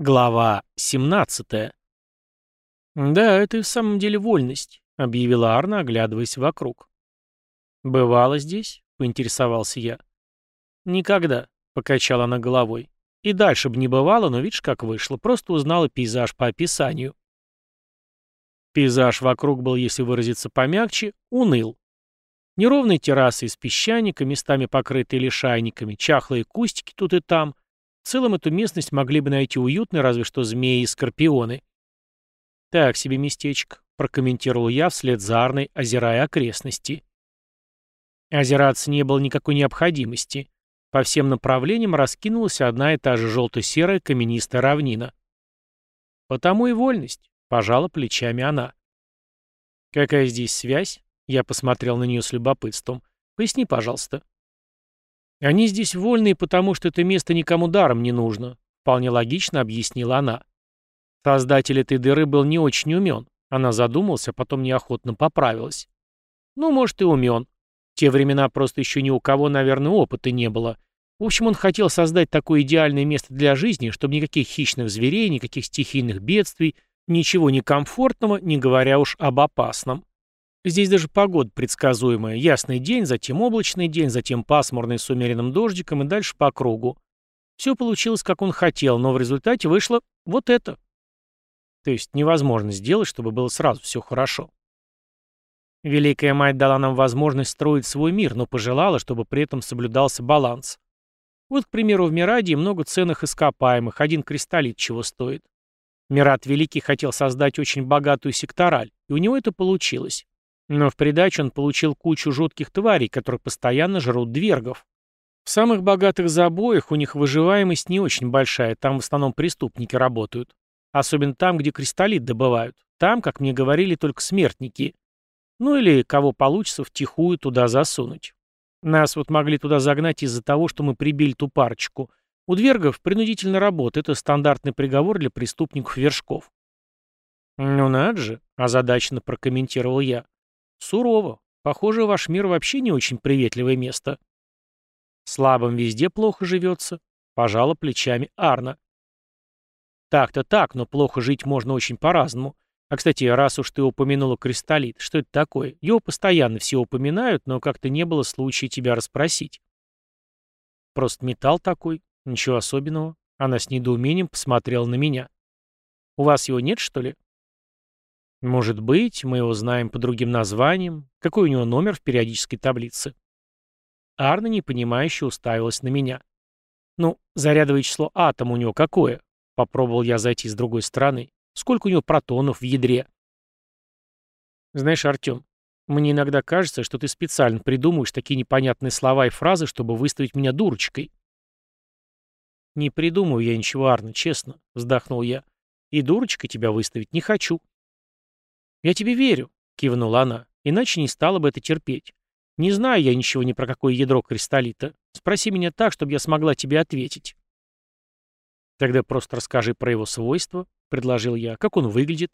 Глава 17. «Да, это и в самом деле вольность», — объявила Арна, оглядываясь вокруг. «Бывало здесь?» — поинтересовался я. «Никогда», — покачала она головой. «И дальше бы не бывало, но видишь, как вышло. Просто узнала пейзаж по описанию». Пейзаж вокруг был, если выразиться помягче, уныл. Неровные террасы из песчаника, местами покрытые лишайниками, чахлые кустики тут и там — в целом эту местность могли бы найти уютной, разве что змеи и скорпионы. «Так себе местечко», — прокомментировал я вслед за Арной, озирая окрестности. Озираться не было никакой необходимости. По всем направлениям раскинулась одна и та же желто-серая каменистая равнина. «Потому и вольность», — пожала плечами она. «Какая здесь связь?» — я посмотрел на нее с любопытством. «Поясни, пожалуйста». «Они здесь вольные, потому что это место никому даром не нужно», — вполне логично объяснила она. Создатель этой дыры был не очень умен. Она задумалась, а потом неохотно поправилась. Ну, может, и умен. В те времена просто еще ни у кого, наверное, опыта не было. В общем, он хотел создать такое идеальное место для жизни, чтобы никаких хищных зверей, никаких стихийных бедствий, ничего некомфортного, не говоря уж об опасном. Здесь даже погода предсказуемая. Ясный день, затем облачный день, затем пасмурный с умеренным дождиком и дальше по кругу. Все получилось, как он хотел, но в результате вышло вот это. То есть невозможно сделать, чтобы было сразу все хорошо. Великая Мать дала нам возможность строить свой мир, но пожелала, чтобы при этом соблюдался баланс. Вот, к примеру, в Мирадии много ценных ископаемых, один кристаллит чего стоит. Мират Великий хотел создать очень богатую сектораль, и у него это получилось. Но в придачу он получил кучу жутких тварей, которые постоянно жрут двергов. В самых богатых забоях у них выживаемость не очень большая, там в основном преступники работают. Особенно там, где кристаллит добывают. Там, как мне говорили, только смертники. Ну или кого получится втихую туда засунуть. Нас вот могли туда загнать из-за того, что мы прибили ту парочку. У двергов принудительная работа — это стандартный приговор для преступников-вершков. «Ну надо же», — озадаченно прокомментировал я. Сурово. Похоже, ваш мир вообще не очень приветливое место. Слабым везде плохо живется. Пожала плечами Арна. Так-то так, но плохо жить можно очень по-разному. А, кстати, раз уж ты упомянула кристаллит, что это такое? Его постоянно все упоминают, но как-то не было случая тебя расспросить. Просто металл такой, ничего особенного. Она с недоумением посмотрела на меня. У вас его нет, что ли? Может быть, мы его знаем по другим названиям. Какой у него номер в периодической таблице? Арна непонимающе уставилась на меня. Ну, зарядовое число атома у него какое? Попробовал я зайти с другой стороны. Сколько у него протонов в ядре? Знаешь, Артем, мне иногда кажется, что ты специально придумываешь такие непонятные слова и фразы, чтобы выставить меня дурочкой. Не придумаю я ничего, Арна, честно, вздохнул я. И дурочкой тебя выставить не хочу. «Я тебе верю», — кивнула она, — «иначе не стала бы это терпеть. Не знаю я ничего ни про какое ядро кристаллита. Спроси меня так, чтобы я смогла тебе ответить». «Тогда просто расскажи про его свойства», — предложил я. «Как он выглядит?»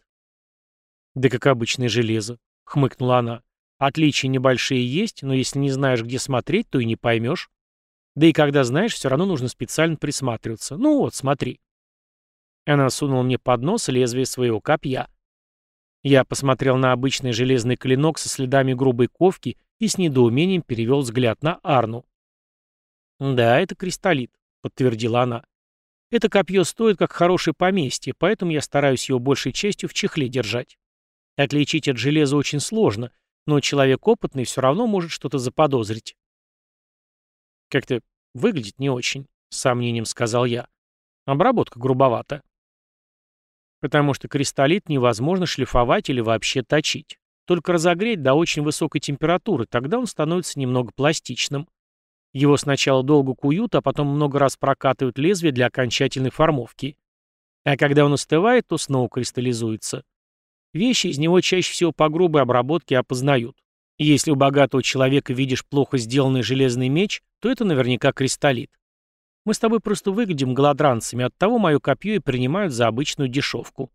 «Да как обычное железо», — хмыкнула она. «Отличия небольшие есть, но если не знаешь, где смотреть, то и не поймешь. Да и когда знаешь, все равно нужно специально присматриваться. Ну вот, смотри». Она сунула мне под нос лезвие своего копья. Я посмотрел на обычный железный клинок со следами грубой ковки и с недоумением перевел взгляд на Арну. «Да, это кристаллит», — подтвердила она. «Это копье стоит как хорошее поместье, поэтому я стараюсь его большей частью в чехле держать. Отличить от железа очень сложно, но человек опытный все равно может что-то заподозрить». «Как-то выглядит не очень», — с сомнением сказал я. «Обработка грубовата» потому что кристаллит невозможно шлифовать или вообще точить. Только разогреть до очень высокой температуры, тогда он становится немного пластичным. Его сначала долго куют, а потом много раз прокатывают лезвие для окончательной формовки. А когда он остывает, то снова кристаллизуется. Вещи из него чаще всего по грубой обработке опознают. если у богатого человека видишь плохо сделанный железный меч, то это наверняка кристаллит. Мы с тобой просто выглядим голодранцами, оттого мое копье и принимают за обычную дешевку».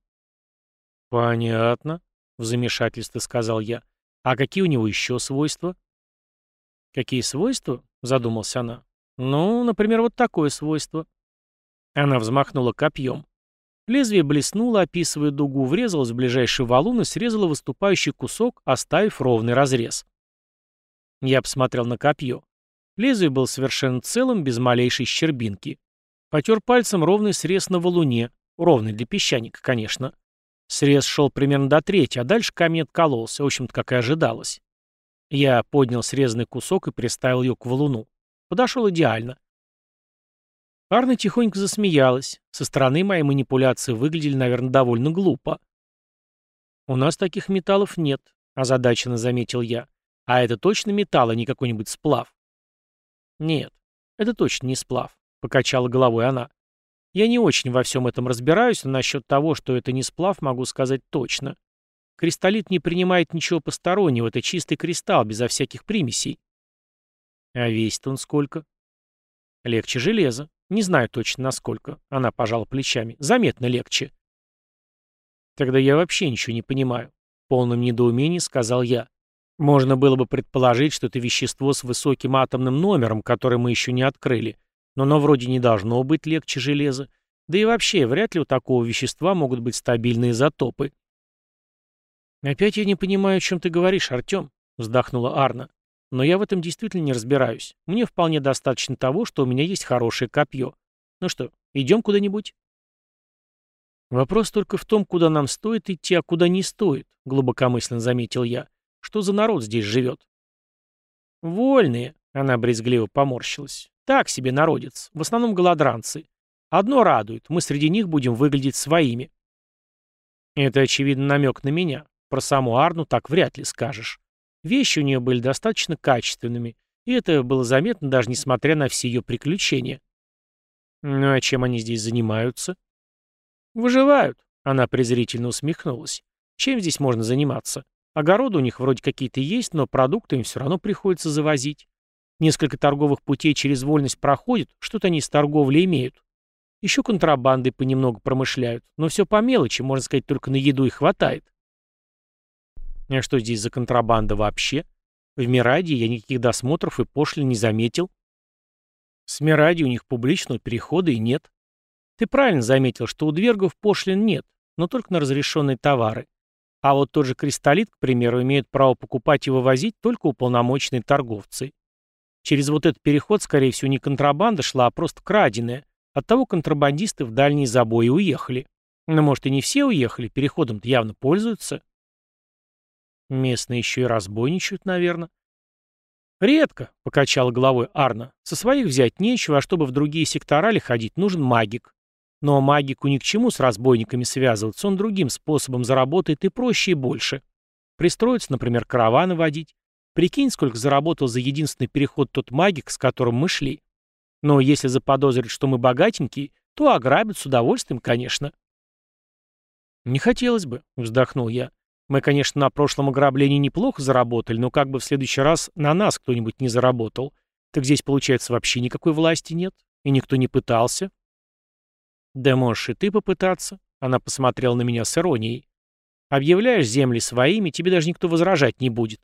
«Понятно», — в замешательстве сказал я. «А какие у него еще свойства?» «Какие свойства?» — задумался она. «Ну, например, вот такое свойство». Она взмахнула копьем. Лезвие блеснуло, описывая дугу, врезалось в ближайший валун и срезало выступающий кусок, оставив ровный разрез. Я посмотрел на копье. Лезвие было совершенно целым, без малейшей щербинки. Потер пальцем ровный срез на валуне, ровный для песчаника, конечно. Срез шел примерно до трети, а дальше камень откололся, в общем-то, как и ожидалось. Я поднял срезанный кусок и приставил ее к валуну. Подошел идеально. Арна тихонько засмеялась. Со стороны мои манипуляции выглядели, наверное, довольно глупо. «У нас таких металлов нет», — озадаченно заметил я. «А это точно металл, а не какой-нибудь сплав?» «Нет, это точно не сплав», — покачала головой она. Я не очень во всем этом разбираюсь, но насчет того, что это не сплав, могу сказать точно. Кристаллит не принимает ничего постороннего, это чистый кристалл, безо всяких примесей. А весит он сколько? Легче железа. Не знаю точно насколько. Она пожала плечами. Заметно легче. Тогда я вообще ничего не понимаю. В полном недоумении сказал я. Можно было бы предположить, что это вещество с высоким атомным номером, который мы еще не открыли, но оно вроде не должно быть легче железа. Да и вообще, вряд ли у такого вещества могут быть стабильные изотопы. «Опять я не понимаю, о чем ты говоришь, Артем», — вздохнула Арна. «Но я в этом действительно не разбираюсь. Мне вполне достаточно того, что у меня есть хорошее копье. Ну что, идем куда-нибудь?» «Вопрос только в том, куда нам стоит идти, а куда не стоит», — глубокомысленно заметил я. «Что за народ здесь живет?» «Вольные», — она брезгливо поморщилась. Так себе народец, в основном голодранцы. Одно радует, мы среди них будем выглядеть своими. Это, очевидно, намек на меня. Про саму Арну так вряд ли скажешь. Вещи у нее были достаточно качественными, и это было заметно даже несмотря на все ее приключения. Ну а чем они здесь занимаются? Выживают, она презрительно усмехнулась. Чем здесь можно заниматься? Огороды у них вроде какие-то есть, но продукты им все равно приходится завозить. Несколько торговых путей через вольность проходят, что-то они с торговлей имеют. Еще контрабандой понемногу промышляют, но все по мелочи, можно сказать, только на еду и хватает. А что здесь за контрабанда вообще? В Мираде я никаких досмотров и пошлин не заметил. С Миради у них публичного перехода и нет. Ты правильно заметил, что у двергов пошлин нет, но только на разрешенные товары. А вот тот же кристаллит, к примеру, имеют право покупать и вывозить только уполномоченные торговцы. Через вот этот переход, скорее всего, не контрабанда шла, а просто краденая. Оттого контрабандисты в дальние забои уехали. Но, может, и не все уехали, переходом-то явно пользуются. Местные еще и разбойничают, наверное. «Редко», — покачала головой Арна. «Со своих взять нечего, а чтобы в другие секторали ходить, нужен магик. Но магику ни к чему с разбойниками связываться, он другим способом заработает и проще, и больше. Пристроиться, например, караваны водить. Прикинь, сколько заработал за единственный переход тот магик, с которым мы шли. Но если заподозрят, что мы богатенькие, то ограбят с удовольствием, конечно. «Не хотелось бы», — вздохнул я. «Мы, конечно, на прошлом ограблении неплохо заработали, но как бы в следующий раз на нас кто-нибудь не заработал. Так здесь, получается, вообще никакой власти нет, и никто не пытался». «Да можешь и ты попытаться», — она посмотрела на меня с иронией. «Объявляешь земли своими, тебе даже никто возражать не будет.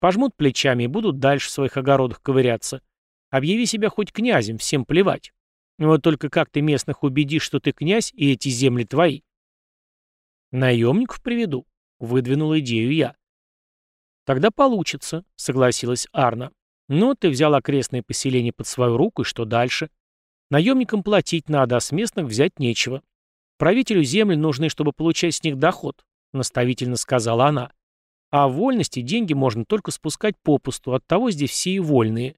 Пожмут плечами и будут дальше в своих огородах ковыряться. Объяви себя хоть князем, всем плевать. Вот только как ты местных убедишь, что ты князь, и эти земли твои? Наемников приведу, выдвинул идею я. Тогда получится, согласилась Арна. Ну, ты взял окрестные поселения под свою руку, и что дальше? Наемникам платить надо, а с местных взять нечего. Правителю земли нужны, чтобы получать с них доход, наставительно сказала она. А вольности деньги можно только спускать попусту, оттого здесь все и вольные.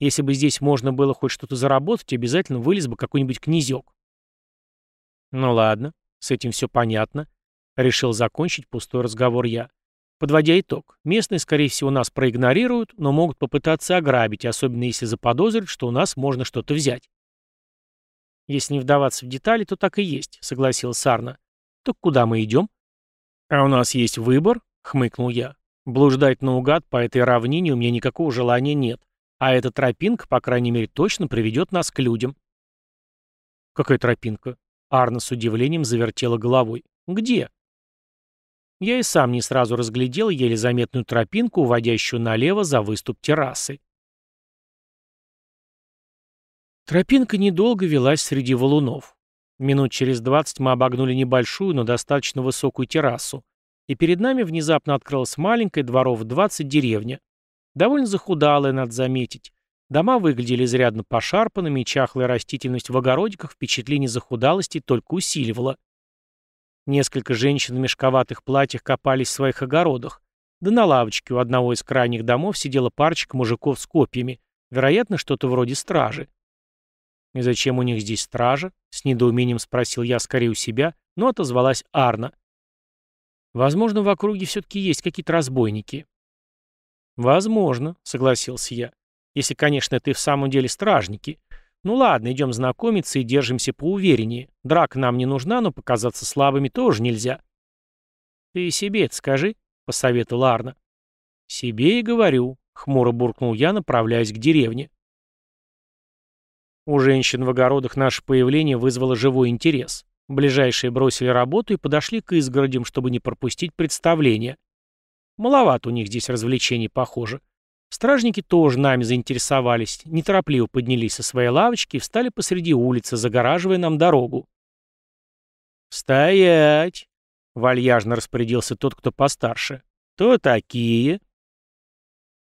Если бы здесь можно было хоть что-то заработать, обязательно вылез бы какой-нибудь князек. Ну ладно, с этим все понятно. Решил закончить пустой разговор я. Подводя итог, местные, скорее всего, нас проигнорируют, но могут попытаться ограбить, особенно если заподозрят, что у нас можно что-то взять. Если не вдаваться в детали, то так и есть, согласилась Сарна. Так куда мы идем? А у нас есть выбор, — хмыкнул я. «Блуждать наугад по этой равнине у меня никакого желания нет, а эта тропинка, по крайней мере, точно приведет нас к людям». «Какая тропинка?» Арна с удивлением завертела головой. «Где?» Я и сам не сразу разглядел еле заметную тропинку, уводящую налево за выступ террасы. Тропинка недолго велась среди валунов. Минут через двадцать мы обогнули небольшую, но достаточно высокую террасу, и перед нами внезапно открылась маленькая дворов 20 деревня. Довольно захудалая, надо заметить. Дома выглядели изрядно пошарпанными, и чахлая растительность в огородиках впечатление захудалости только усиливала. Несколько женщин в мешковатых платьях копались в своих огородах, да на лавочке у одного из крайних домов сидела парочка мужиков с копьями, вероятно, что-то вроде стражи. «И зачем у них здесь стража?» — с недоумением спросил я скорее у себя, но отозвалась Арна. «Возможно, в округе все-таки есть какие-то разбойники». «Возможно», — согласился я. «Если, конечно, ты в самом деле стражники. Ну ладно, идем знакомиться и держимся поувереннее. Драка нам не нужна, но показаться слабыми тоже нельзя». «Ты себе это скажи», — посоветовала Арна. «Себе и говорю», — хмуро буркнул я, направляясь к деревне. У женщин в огородах наше появление вызвало живой интерес. Ближайшие бросили работу и подошли к изгородям, чтобы не пропустить представление. Маловато у них здесь развлечений, похоже. Стражники тоже нами заинтересовались, неторопливо поднялись со своей лавочки и встали посреди улицы, загораживая нам дорогу. «Стоять!» — вальяжно распорядился тот, кто постарше. «Кто такие?»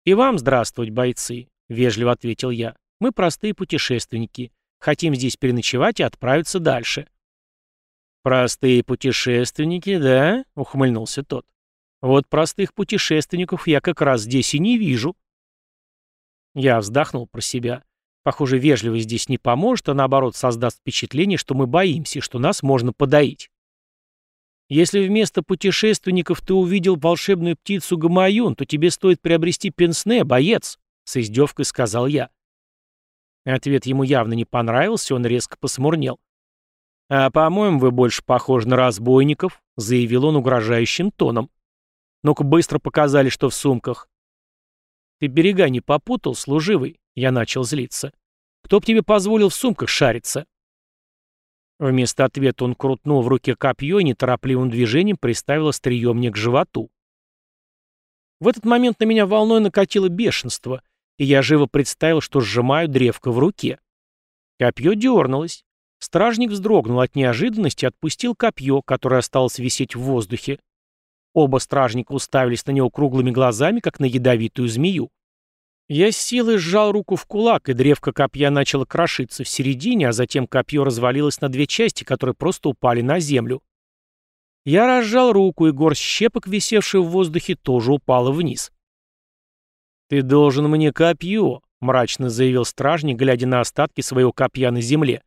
«И вам здравствовать, бойцы», — вежливо ответил я. Мы простые путешественники. Хотим здесь переночевать и отправиться дальше». «Простые путешественники, да?» — ухмыльнулся тот. «Вот простых путешественников я как раз здесь и не вижу». Я вздохнул про себя. Похоже, вежливость здесь не поможет, а наоборот создаст впечатление, что мы боимся, что нас можно подоить. Если вместо путешественников ты увидел волшебную птицу Гамаюн, то тебе стоит приобрести пенсне, боец, — с издевкой сказал я. Ответ ему явно не понравился, он резко посмурнел. «А, по-моему, вы больше похожи на разбойников», — заявил он угрожающим тоном. «Ну-ка быстро показали, что в сумках». «Ты берега не попутал, служивый?» — я начал злиться. «Кто б тебе позволил в сумках шариться?» Вместо ответа он крутнул в руке копье и неторопливым движением приставил острие мне к животу. В этот момент на меня волной накатило бешенство — и я живо представил, что сжимаю древко в руке. Копье дернулось. Стражник вздрогнул от неожиданности и отпустил копье, которое осталось висеть в воздухе. Оба стражника уставились на него круглыми глазами, как на ядовитую змею. Я с силой сжал руку в кулак, и древко копья начало крошиться в середине, а затем копье развалилось на две части, которые просто упали на землю. Я разжал руку, и горсть щепок, висевшая в воздухе, тоже упала вниз. «Ты должен мне копье», — мрачно заявил стражник, глядя на остатки своего копья на земле.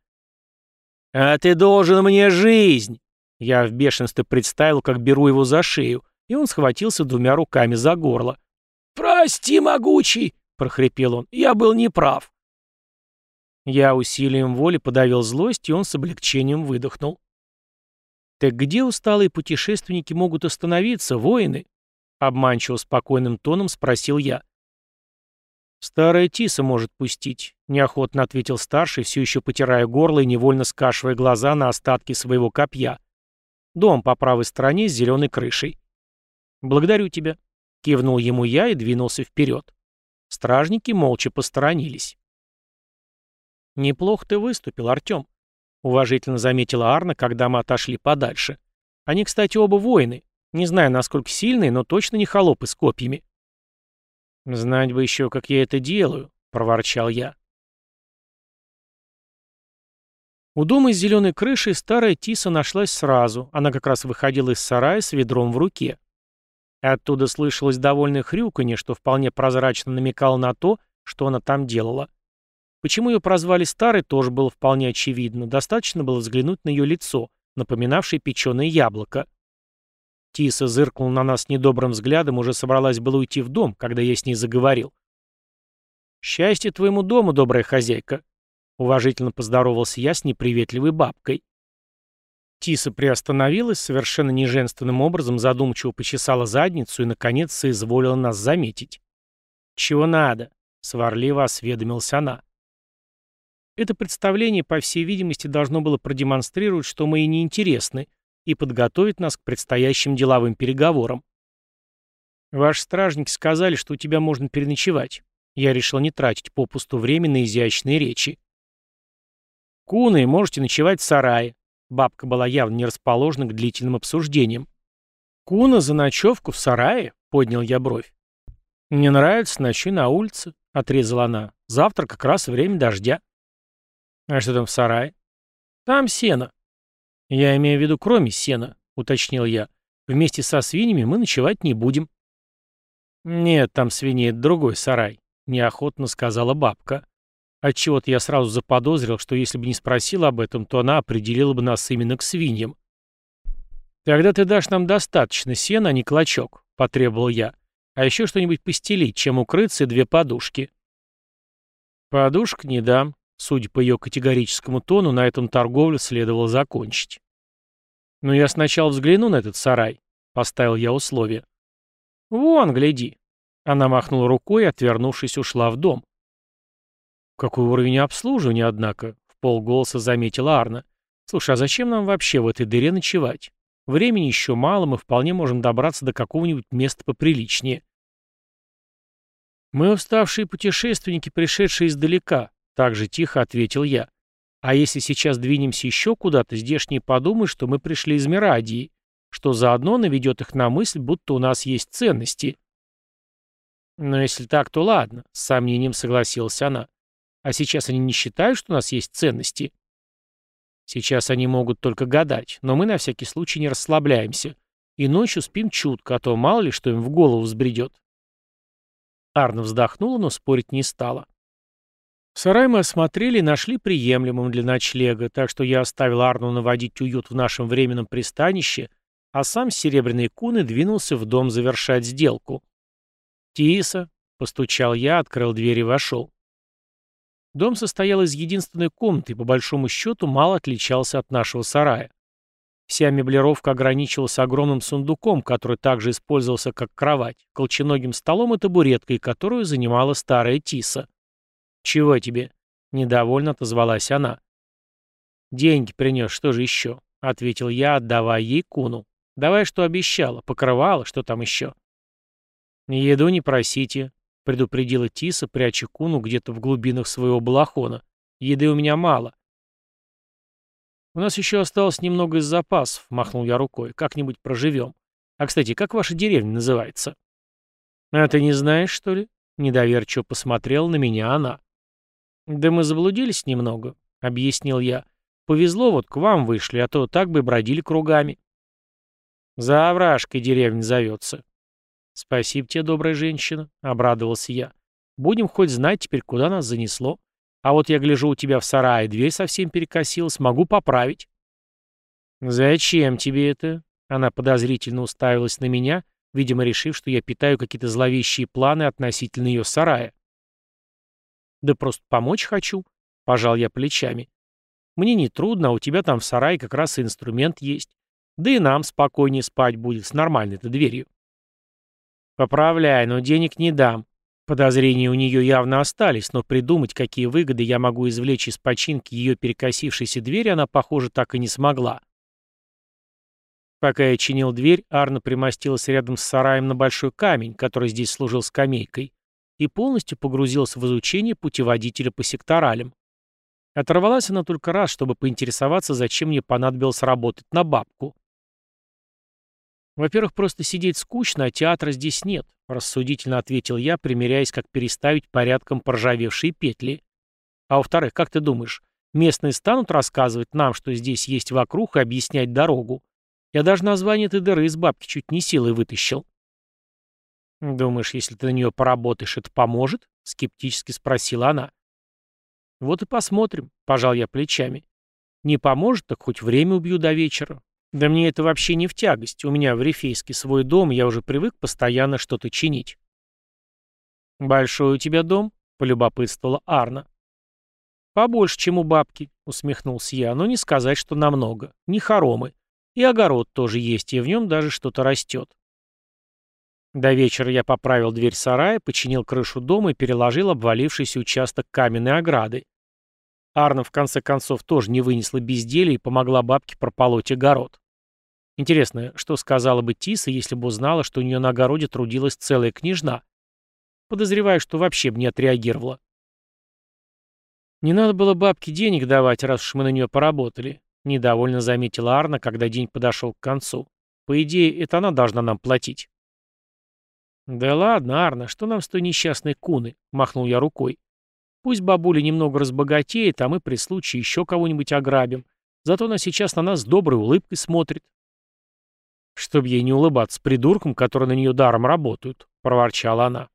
«А ты должен мне жизнь!» Я в бешенстве представил, как беру его за шею, и он схватился двумя руками за горло. «Прости, могучий!» — прохрипел он. «Я был неправ». Я усилием воли подавил злость, и он с облегчением выдохнул. «Так где усталые путешественники могут остановиться, воины?» Обманчиво спокойным тоном спросил я. «Старая тиса может пустить», — неохотно ответил старший, все еще потирая горло и невольно скашивая глаза на остатки своего копья. «Дом по правой стороне с зеленой крышей». «Благодарю тебя», — кивнул ему я и двинулся вперед. Стражники молча посторонились. «Неплохо ты выступил, Артем», — уважительно заметила Арна, когда мы отошли подальше. «Они, кстати, оба воины. Не знаю, насколько сильные, но точно не холопы с копьями». «Знать бы еще, как я это делаю», — проворчал я. У дома с зеленой крышей старая тиса нашлась сразу. Она как раз выходила из сарая с ведром в руке. Оттуда слышалось довольное хрюканье, что вполне прозрачно намекало на то, что она там делала. Почему ее прозвали старой, тоже было вполне очевидно. Достаточно было взглянуть на ее лицо, напоминавшее печеное яблоко. Тиса зыркнул на нас недобрым взглядом, уже собралась было уйти в дом, когда я с ней заговорил. «Счастье твоему дому, добрая хозяйка!» Уважительно поздоровался я с неприветливой бабкой. Тиса приостановилась, совершенно неженственным образом задумчиво почесала задницу и, наконец, соизволила нас заметить. «Чего надо?» — сварливо осведомилась она. Это представление, по всей видимости, должно было продемонстрировать, что мы и неинтересны, и подготовить нас к предстоящим деловым переговорам. Ваши стражники сказали, что у тебя можно переночевать. Я решил не тратить попусту время на изящные речи. Куны, можете ночевать в сарае, Бабка была явно не расположена к длительным обсуждениям. «Куна за ночевку в сарае?» — поднял я бровь. «Мне нравится, ночи на улице», — отрезала она. «Завтра как раз время дождя». «А что там в сарае?» «Там сено». «Я имею в виду кроме сена», — уточнил я. «Вместе со свиньями мы ночевать не будем». «Нет, там свиней это другой сарай», — неохотно сказала бабка. Отчего-то я сразу заподозрил, что если бы не спросил об этом, то она определила бы нас именно к свиньям. «Тогда ты дашь нам достаточно сена, а не клочок», — потребовал я. «А еще что-нибудь постелить, чем укрыться и две подушки». «Подушек не дам», Судя по ее категорическому тону, на этом торговлю следовало закончить. «Но я сначала взгляну на этот сарай», — поставил я условие. «Вон, гляди». Она махнула рукой и, отвернувшись, ушла в дом. «Какой уровень обслуживания, однако?» — в полголоса заметила Арна. «Слушай, а зачем нам вообще в этой дыре ночевать? Времени еще мало, мы вполне можем добраться до какого-нибудь места поприличнее». «Мы уставшие путешественники, пришедшие издалека», так же тихо ответил я. А если сейчас двинемся еще куда-то, здешние подумают, что мы пришли из Мирадии, что заодно наведет их на мысль, будто у нас есть ценности. Но если так, то ладно, с сомнением согласилась она. А сейчас они не считают, что у нас есть ценности? Сейчас они могут только гадать, но мы на всякий случай не расслабляемся. И ночью спим чутко, а то мало ли, что им в голову взбредет. Арна вздохнула, но спорить не стала. Сарай мы осмотрели и нашли приемлемым для ночлега, так что я оставил Арну наводить уют в нашем временном пристанище, а сам с серебряной куны двинулся в дом завершать сделку. «Тиса», — постучал я, открыл дверь и вошел. Дом состоял из единственной комнаты и, по большому счету, мало отличался от нашего сарая. Вся меблировка ограничивалась огромным сундуком, который также использовался как кровать, колченогим столом и табуреткой, которую занимала старая Тиса. «Чего тебе?» — недовольно отозвалась она. «Деньги принес, что же еще?» — ответил я, отдавая ей куну. «Давай, что обещала, покрывала, что там еще?» «Еду не просите», — предупредила Тиса, пряча куну где-то в глубинах своего балахона. «Еды у меня мало». «У нас еще осталось немного из запасов», — махнул я рукой. «Как-нибудь проживем. А, кстати, как ваша деревня называется?» «А ты не знаешь, что ли?» — недоверчиво посмотрела на меня она. «Да мы заблудились немного», — объяснил я. «Повезло, вот к вам вышли, а то так бы бродили кругами». «За овражкой деревня зовется». «Спасибо тебе, добрая женщина», — обрадовался я. «Будем хоть знать теперь, куда нас занесло. А вот я гляжу у тебя в сарае, дверь совсем перекосилась, могу поправить». «Зачем тебе это?» Она подозрительно уставилась на меня, видимо, решив, что я питаю какие-то зловещие планы относительно ее сарая. «Да просто помочь хочу», — пожал я плечами. «Мне не трудно, а у тебя там в сарае как раз и инструмент есть. Да и нам спокойнее спать будет с нормальной-то дверью». «Поправляй, но денег не дам». Подозрения у нее явно остались, но придумать, какие выгоды я могу извлечь из починки ее перекосившейся двери, она, похоже, так и не смогла. Пока я чинил дверь, Арна примостилась рядом с сараем на большой камень, который здесь служил скамейкой, и полностью погрузился в изучение путеводителя по секторалям. Оторвалась она только раз, чтобы поинтересоваться, зачем мне понадобилось работать на бабку. «Во-первых, просто сидеть скучно, а театра здесь нет», — рассудительно ответил я, примеряясь, как переставить порядком поржавевшие петли. «А во-вторых, как ты думаешь, местные станут рассказывать нам, что здесь есть вокруг, и объяснять дорогу? Я даже название этой дыры из бабки чуть не силой вытащил». «Думаешь, если ты на нее поработаешь, это поможет?» — скептически спросила она. «Вот и посмотрим», — пожал я плечами. «Не поможет, так хоть время убью до вечера. Да мне это вообще не в тягость. У меня в Рифейске свой дом, я уже привык постоянно что-то чинить». «Большой у тебя дом?» — полюбопытствовала Арна. «Побольше, чем у бабки», — усмехнулся я, — «но не сказать, что намного. Не хоромы. И огород тоже есть, и в нем даже что-то растет. До вечера я поправил дверь сарая, починил крышу дома и переложил обвалившийся участок каменной ограды. Арна, в конце концов, тоже не вынесла безделия и помогла бабке прополоть огород. Интересно, что сказала бы Тиса, если бы узнала, что у нее на огороде трудилась целая княжна? Подозреваю, что вообще бы не отреагировала. Не надо было бабке денег давать, раз уж мы на нее поработали. — недовольно заметила Арна, когда день подошел к концу. «По идее, это она должна нам платить». «Да ладно, Арна, что нам с той несчастной куны?» — махнул я рукой. «Пусть бабуля немного разбогатеет, а мы при случае еще кого-нибудь ограбим. Зато она сейчас на нас с доброй улыбкой смотрит». «Чтоб ей не улыбаться придуркам, которые на нее даром работают», — проворчала она.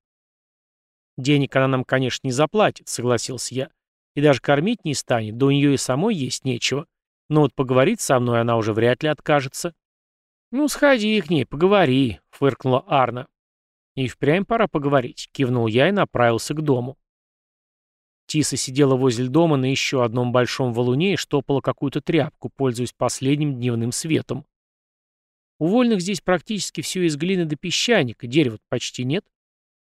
«Денег она нам, конечно, не заплатит», — согласился я. «И даже кормить не станет, да у нее и самой есть нечего. Но вот поговорить со мной она уже вряд ли откажется». «Ну, сходи к ней, поговори», — фыркнула Арна. «И впрямь пора поговорить», — кивнул я и направился к дому. Тиса сидела возле дома на еще одном большом валуне и штопала какую-то тряпку, пользуясь последним дневным светом. У вольных здесь практически все из глины до песчаника, дерева почти нет.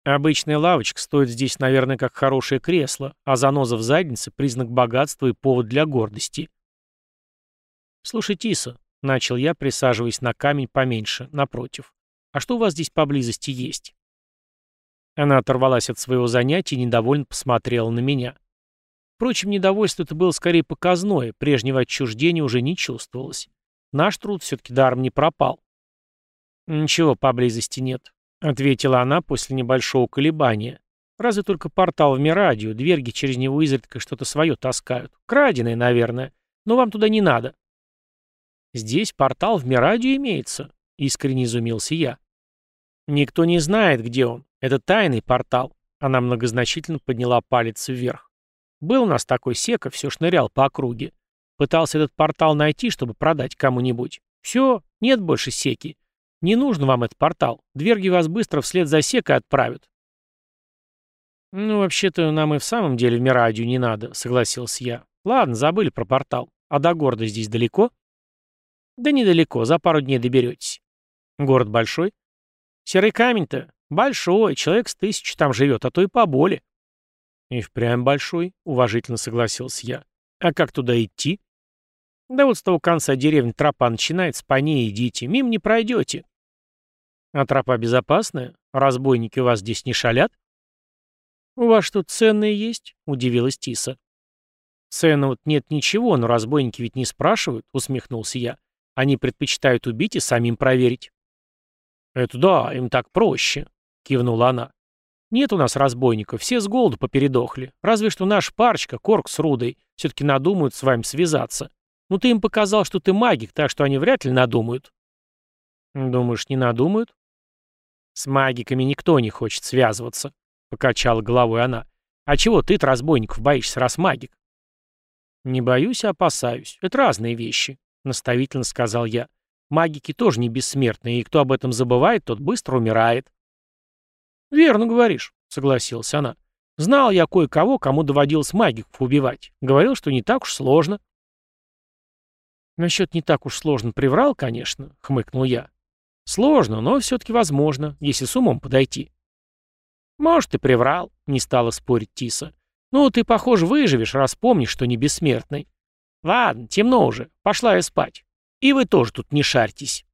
Обычная лавочка стоит здесь, наверное, как хорошее кресло, а заноза в заднице — признак богатства и повод для гордости. «Слушай, Тиса», — начал я, присаживаясь на камень поменьше, напротив, — «а что у вас здесь поблизости есть?» Она оторвалась от своего занятия и недовольно посмотрела на меня. Впрочем, недовольство это было скорее показное, прежнего отчуждения уже не чувствовалось. Наш труд все-таки даром не пропал. «Ничего поблизости нет», — ответила она после небольшого колебания. «Разве только портал в Мирадию, дверги через него изредка что-то свое таскают. Краденое, наверное. Но вам туда не надо». «Здесь портал в Мирадию имеется», — искренне изумился я. «Никто не знает, где он. Это тайный портал. Она многозначительно подняла палец вверх. Был у нас такой сека, все шнырял по округе. Пытался этот портал найти, чтобы продать кому-нибудь. Все, нет больше секи. Не нужен вам этот портал. Дверги вас быстро вслед за секой отправят. Ну, вообще-то нам и в самом деле в Мирадию не надо, согласился я. Ладно, забыли про портал. А до города здесь далеко? Да недалеко, за пару дней доберетесь. Город большой? Серый камень-то «Большой, человек с тысячи там живет, а то и поболе». «И впрямь большой», — уважительно согласился я. «А как туда идти?» «Да вот с того конца деревни тропа начинается, по ней идите, мимо не пройдете». «А тропа безопасная? Разбойники у вас здесь не шалят?» «У вас тут ценные есть?» — удивилась Тиса. «Цены вот нет ничего, но разбойники ведь не спрашивают», — усмехнулся я. «Они предпочитают убить и самим проверить». «Это да, им так проще», кивнула она. «Нет у нас разбойников, все с голоду попередохли. Разве что наш парочка, Корк с Рудой, все-таки надумают с вами связаться. Ну ты им показал, что ты магик, так что они вряд ли надумают». «Думаешь, не надумают?» «С магиками никто не хочет связываться», — покачала головой она. «А чего ты-то разбойников боишься, раз магик?» «Не боюсь, а опасаюсь. Это разные вещи», — наставительно сказал я. «Магики тоже не бессмертные, и кто об этом забывает, тот быстро умирает». «Верно говоришь», — согласилась она. «Знал я кое-кого, кому доводилось магиков убивать. Говорил, что не так уж сложно». «Насчет не так уж сложно приврал, конечно», — хмыкнул я. «Сложно, но все-таки возможно, если с умом подойти». «Может, и приврал», — не стала спорить Тиса. «Ну, ты, похоже, выживешь, раз помнишь, что не бессмертный. Ладно, темно уже, пошла я спать. И вы тоже тут не шарьтесь».